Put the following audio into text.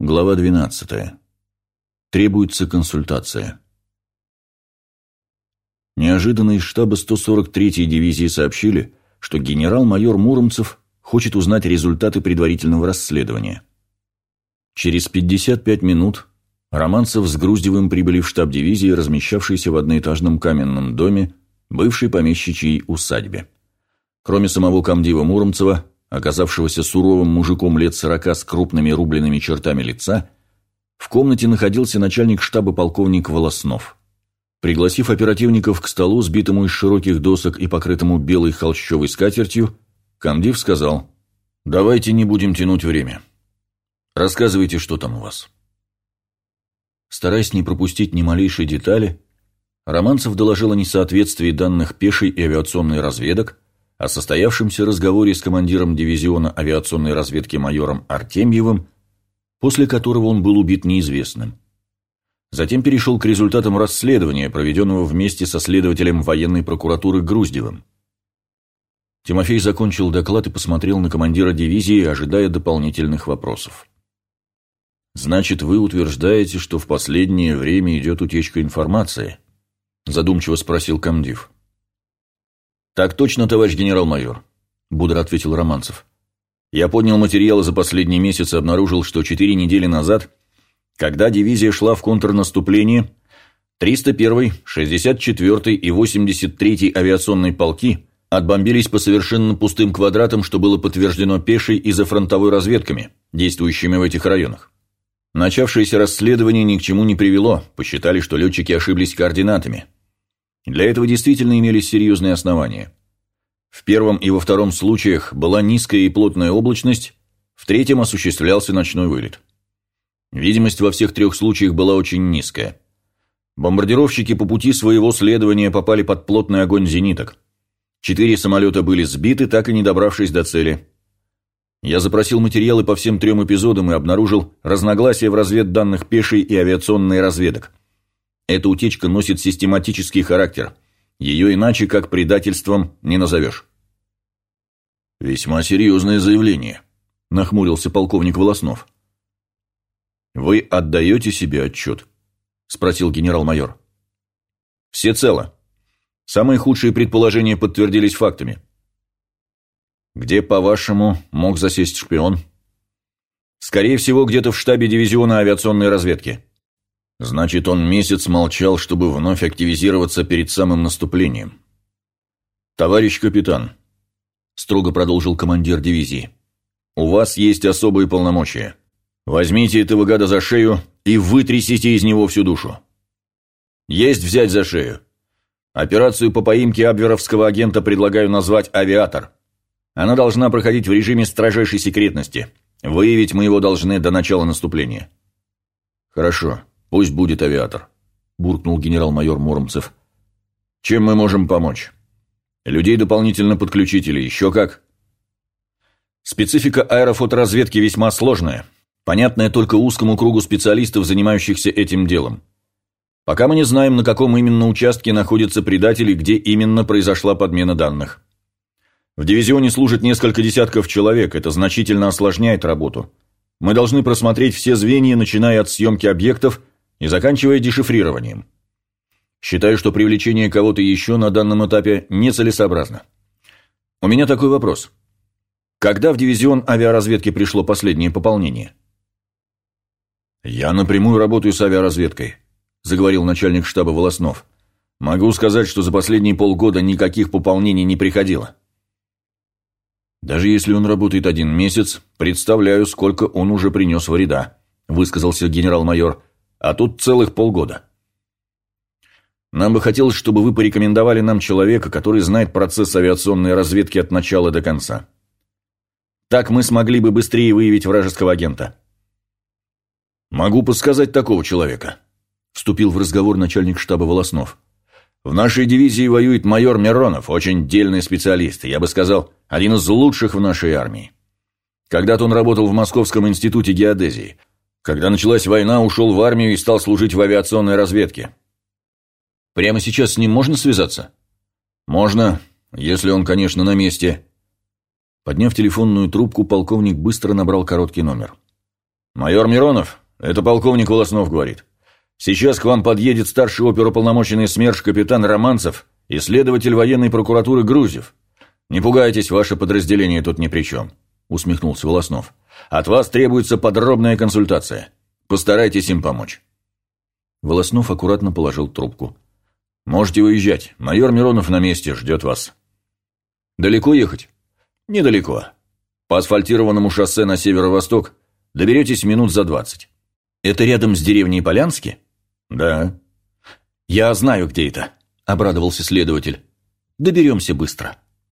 Глава 12. Требуется консультация. Неожиданно из штаба 143-й дивизии сообщили, что генерал-майор Муромцев хочет узнать результаты предварительного расследования. Через 55 минут Романцев с Груздевым прибыли в штаб дивизии, размещавшийся в одноэтажном каменном доме бывшей помещичьей усадьбе. Кроме самого комдива Муромцева, оказавшегося суровым мужиком лет сорока с крупными рубленными чертами лица, в комнате находился начальник штаба полковник Волоснов. Пригласив оперативников к столу, сбитому из широких досок и покрытому белой холщовой скатертью, комдив сказал, «Давайте не будем тянуть время. Рассказывайте, что там у вас». Стараясь не пропустить ни малейшей детали, Романцев доложил о несоответствии данных пешей и авиационной разведок, о состоявшемся разговоре с командиром дивизиона авиационной разведки майором Артемьевым, после которого он был убит неизвестным. Затем перешел к результатам расследования, проведенного вместе со следователем военной прокуратуры Груздевым. Тимофей закончил доклад и посмотрел на командира дивизии, ожидая дополнительных вопросов. «Значит, вы утверждаете, что в последнее время идет утечка информации?» задумчиво спросил комдив. «Так точно, товарищ генерал-майор», – бодро ответил Романцев. «Я поднял материалы за последний месяц и обнаружил, что четыре недели назад, когда дивизия шла в контрнаступление, 301-й, 64-й и 83-й авиационные полки отбомбились по совершенно пустым квадратам, что было подтверждено пешей и зафронтовой разведками, действующими в этих районах. Начавшееся расследование ни к чему не привело, посчитали, что летчики ошиблись координатами – для этого действительно имелись серьезные основания. В первом и во втором случаях была низкая и плотная облачность, в третьем осуществлялся ночной вылет. Видимость во всех трех случаях была очень низкая. Бомбардировщики по пути своего следования попали под плотный огонь зениток. Четыре самолета были сбиты, так и не добравшись до цели. Я запросил материалы по всем трем эпизодам и обнаружил разногласия в разведданных пешей и авиационной разведок. Эта утечка носит систематический характер. Ее иначе как предательством не назовешь. «Весьма серьезное заявление», – нахмурился полковник Волоснов. «Вы отдаете себе отчет?» – спросил генерал-майор. «Всецело. Самые худшие предположения подтвердились фактами. Где, по-вашему, мог засесть шпион?» «Скорее всего, где-то в штабе дивизиона авиационной разведки». Значит, он месяц молчал, чтобы вновь активизироваться перед самым наступлением. «Товарищ капитан», – строго продолжил командир дивизии, – «у вас есть особые полномочия. Возьмите этого гада за шею и вытрясите из него всю душу. Есть взять за шею. Операцию по поимке абверовского агента предлагаю назвать «Авиатор». Она должна проходить в режиме строжайшей секретности. Выявить мы его должны до начала наступления». «Хорошо. «Пусть будет авиатор», – буркнул генерал-майор Муромцев. «Чем мы можем помочь? Людей дополнительно подключить или еще как?» Специфика аэрофоторазведки весьма сложная, понятная только узкому кругу специалистов, занимающихся этим делом. Пока мы не знаем, на каком именно участке находится предатель и где именно произошла подмена данных. В дивизионе служит несколько десятков человек, это значительно осложняет работу. Мы должны просмотреть все звенья, начиная от съемки объектов и заканчивая дешифрированием. Считаю, что привлечение кого-то еще на данном этапе нецелесообразно. У меня такой вопрос. Когда в дивизион авиаразведки пришло последнее пополнение? «Я напрямую работаю с авиаразведкой», – заговорил начальник штаба Волоснов. «Могу сказать, что за последние полгода никаких пополнений не приходило». «Даже если он работает один месяц, представляю, сколько он уже принес вреда», – высказался генерал-майор а тут целых полгода. Нам бы хотелось, чтобы вы порекомендовали нам человека, который знает процесс авиационной разведки от начала до конца. Так мы смогли бы быстрее выявить вражеского агента. Могу подсказать такого человека, вступил в разговор начальник штаба Волоснов. В нашей дивизии воюет майор Миронов, очень дельный специалист, я бы сказал, один из лучших в нашей армии. Когда-то он работал в Московском институте геодезии, когда началась война, ушел в армию и стал служить в авиационной разведке. Прямо сейчас с ним можно связаться? Можно, если он, конечно, на месте. Подняв телефонную трубку, полковник быстро набрал короткий номер. «Майор Миронов, это полковник Волоснов говорит. Сейчас к вам подъедет старший оперуполномоченный СМЕРШ капитан Романцев и следователь военной прокуратуры Грузев. Не пугайтесь, ваше подразделение тут ни при чем», — усмехнулся Волоснов. «От вас требуется подробная консультация. Постарайтесь им помочь». Волоснов аккуратно положил трубку. «Можете уезжать. Майор Миронов на месте, ждет вас». «Далеко ехать?» «Недалеко. По асфальтированному шоссе на северо-восток доберетесь минут за двадцать». «Это рядом с деревней Полянски?» «Да». «Я знаю, где это», — обрадовался следователь. «Доберемся быстро».